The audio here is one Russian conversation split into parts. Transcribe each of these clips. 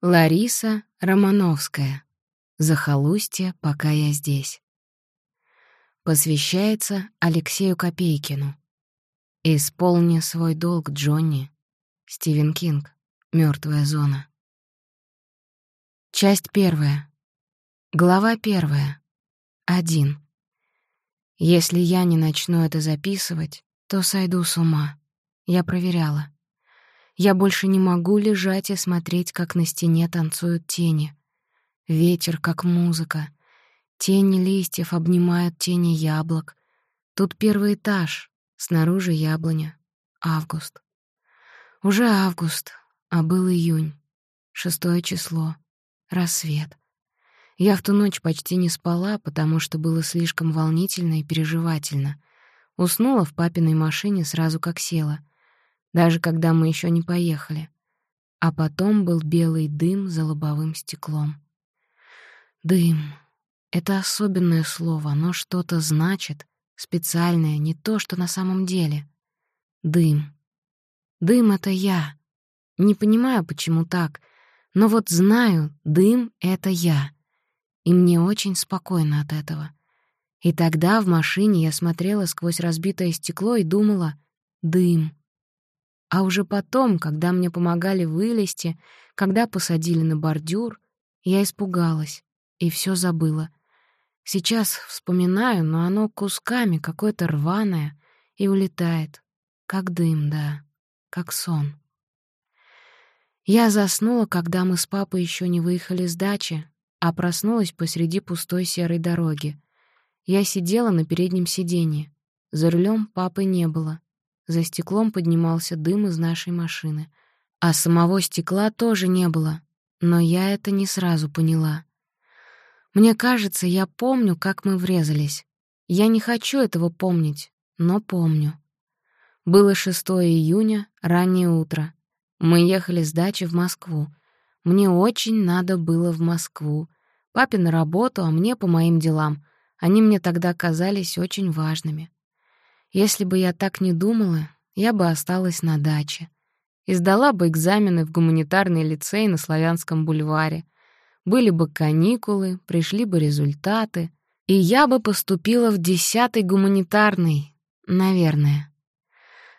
Лариса Романовская. «Захолустье, пока я здесь». Посвящается Алексею Копейкину. «Исполни свой долг, Джонни». Стивен Кинг. Мертвая зона». Часть первая. Глава первая. Один. Если я не начну это записывать, то сойду с ума. Я проверяла. Я больше не могу лежать и смотреть, как на стене танцуют тени. Ветер, как музыка. Тени листьев обнимают тени яблок. Тут первый этаж, снаружи яблоня. Август. Уже август, а был июнь. Шестое число. Рассвет. Я в ту ночь почти не спала, потому что было слишком волнительно и переживательно. Уснула в папиной машине сразу как села даже когда мы еще не поехали. А потом был белый дым за лобовым стеклом. Дым — это особенное слово, оно что-то значит, специальное, не то, что на самом деле. Дым. Дым — это я. Не понимаю, почему так, но вот знаю, дым — это я. И мне очень спокойно от этого. И тогда в машине я смотрела сквозь разбитое стекло и думала «дым». А уже потом, когда мне помогали вылезти, когда посадили на бордюр, я испугалась и все забыла. Сейчас вспоминаю, но оно кусками какое-то рваное и улетает. Как дым, да, как сон. Я заснула, когда мы с папой еще не выехали с дачи, а проснулась посреди пустой серой дороги. Я сидела на переднем сиденье. За рулем папы не было. За стеклом поднимался дым из нашей машины. А самого стекла тоже не было, но я это не сразу поняла. Мне кажется, я помню, как мы врезались. Я не хочу этого помнить, но помню. Было 6 июня, раннее утро. Мы ехали с дачи в Москву. Мне очень надо было в Москву. Папе на работу, а мне по моим делам. Они мне тогда казались очень важными. Если бы я так не думала, я бы осталась на даче. И сдала бы экзамены в гуманитарный лицей на Славянском бульваре. Были бы каникулы, пришли бы результаты, и я бы поступила в десятый гуманитарный, наверное.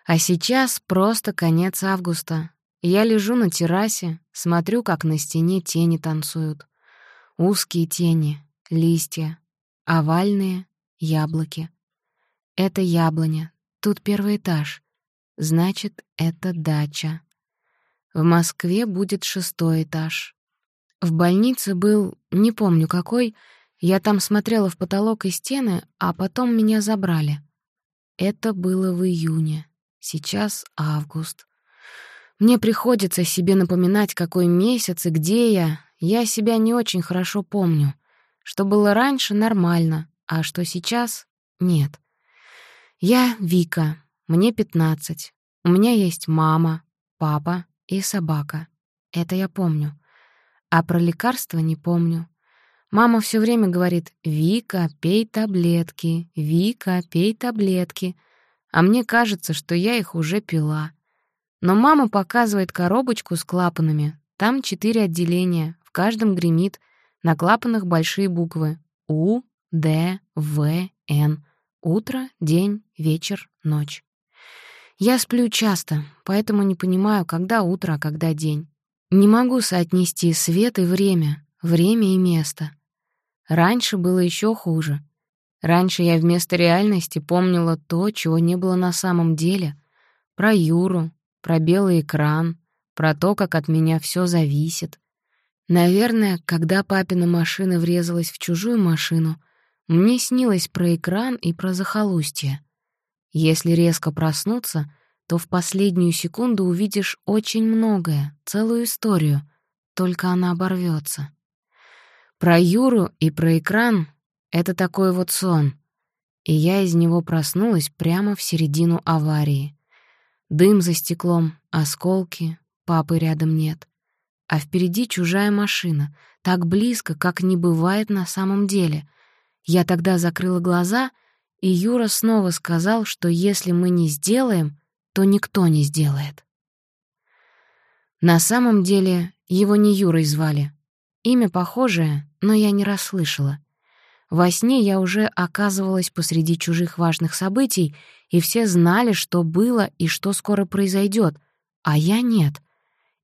А сейчас просто конец августа. Я лежу на террасе, смотрю, как на стене тени танцуют. Узкие тени, листья, овальные яблоки. Это яблоня. Тут первый этаж. Значит, это дача. В Москве будет шестой этаж. В больнице был, не помню какой, я там смотрела в потолок и стены, а потом меня забрали. Это было в июне. Сейчас август. Мне приходится себе напоминать, какой месяц и где я. Я себя не очень хорошо помню. Что было раньше — нормально, а что сейчас — нет. Я Вика, мне 15. У меня есть мама, папа и собака. Это я помню. А про лекарства не помню. Мама все время говорит «Вика, пей таблетки, Вика, пей таблетки». А мне кажется, что я их уже пила. Но мама показывает коробочку с клапанами. Там четыре отделения, в каждом гремит, на клапанах большие буквы У, Д, В, Н. Утро, день, вечер, ночь. Я сплю часто, поэтому не понимаю, когда утро, а когда день. Не могу соотнести свет и время, время и место. Раньше было еще хуже. Раньше я вместо реальности помнила то, чего не было на самом деле. Про Юру, про белый экран, про то, как от меня все зависит. Наверное, когда папина машина врезалась в чужую машину — мне снилось про экран и про захолустье. Если резко проснуться, то в последнюю секунду увидишь очень многое, целую историю, только она оборвется. Про Юру и про экран — это такой вот сон, и я из него проснулась прямо в середину аварии. Дым за стеклом, осколки, папы рядом нет. А впереди чужая машина, так близко, как не бывает на самом деле — я тогда закрыла глаза, и Юра снова сказал, что если мы не сделаем, то никто не сделает. На самом деле его не Юрой звали. Имя похожее, но я не расслышала. Во сне я уже оказывалась посреди чужих важных событий, и все знали, что было и что скоро произойдет, а я нет.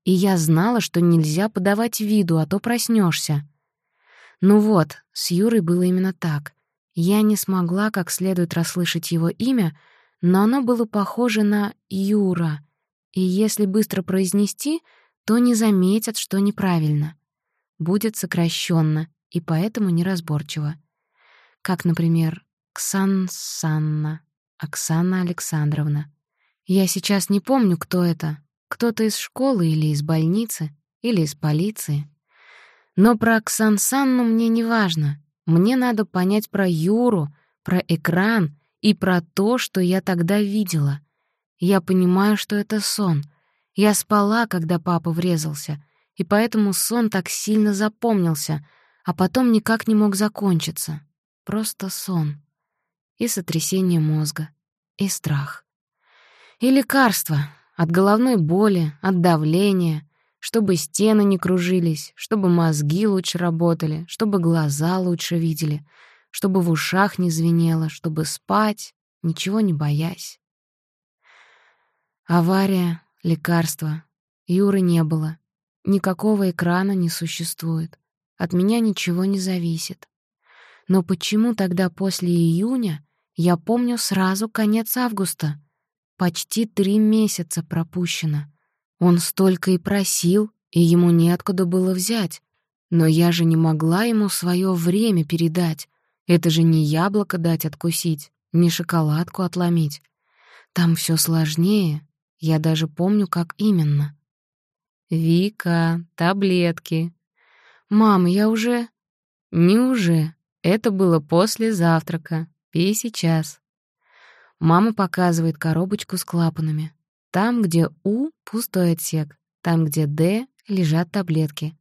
И я знала, что нельзя подавать виду, а то проснешься. Ну вот, с Юрой было именно так. Я не смогла как следует расслышать его имя, но оно было похоже на «Юра», и если быстро произнести, то не заметят, что неправильно. Будет сокращенно и поэтому неразборчиво. Как, например, Ксан Санна, Оксана Александровна. Я сейчас не помню, кто это. Кто-то из школы или из больницы, или из полиции. Но про Оксан Санну мне не важно. Мне надо понять про Юру, про экран и про то, что я тогда видела. Я понимаю, что это сон. Я спала, когда папа врезался, и поэтому сон так сильно запомнился, а потом никак не мог закончиться. Просто сон. И сотрясение мозга, и страх. И лекарства от головной боли, от давления, чтобы стены не кружились, чтобы мозги лучше работали, чтобы глаза лучше видели, чтобы в ушах не звенело, чтобы спать, ничего не боясь. Авария, лекарства. Юры не было. Никакого экрана не существует. От меня ничего не зависит. Но почему тогда после июня я помню сразу конец августа? Почти три месяца пропущено. Он столько и просил, и ему неоткуда было взять. Но я же не могла ему свое время передать. Это же не яблоко дать откусить, не шоколадку отломить. Там все сложнее. Я даже помню, как именно. «Вика, таблетки». «Мам, я уже...» «Не уже. Это было после завтрака. Пей сейчас». Мама показывает коробочку с клапанами. Там, где У — пустой отсек, там, где Д — лежат таблетки.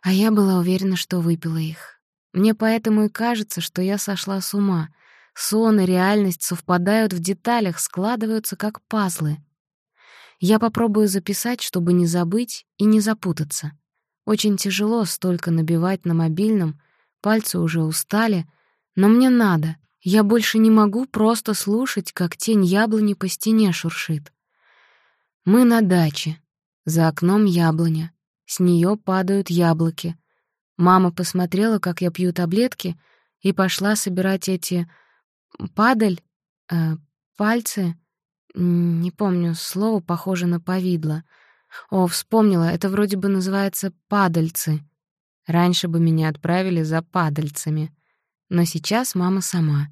А я была уверена, что выпила их. Мне поэтому и кажется, что я сошла с ума. Сон и реальность совпадают в деталях, складываются как пазлы. Я попробую записать, чтобы не забыть и не запутаться. Очень тяжело столько набивать на мобильном, пальцы уже устали, но мне надо. Я больше не могу просто слушать, как тень яблони по стене шуршит. Мы на даче. За окном яблоня. С нее падают яблоки. Мама посмотрела, как я пью таблетки, и пошла собирать эти... падаль? Э, пальцы? Не помню, слово похоже на повидло. О, вспомнила, это вроде бы называется падальцы. Раньше бы меня отправили за падальцами. Но сейчас мама сама.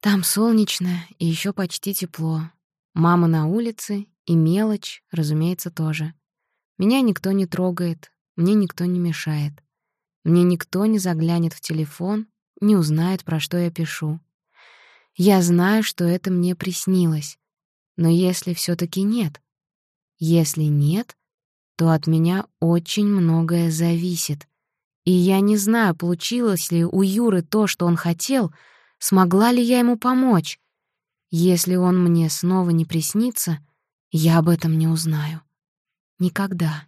Там солнечно и еще почти тепло. Мама на улице, и мелочь, разумеется, тоже. Меня никто не трогает, мне никто не мешает. Мне никто не заглянет в телефон, не узнает, про что я пишу. Я знаю, что это мне приснилось. Но если все таки нет, если нет, то от меня очень многое зависит. И я не знаю, получилось ли у Юры то, что он хотел, смогла ли я ему помочь. Если он мне снова не приснится — я об этом не узнаю. Никогда.